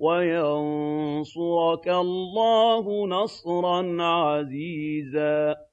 وَيَنصُرَكَ اللَّهُ نَصْرًا عَزِيزًا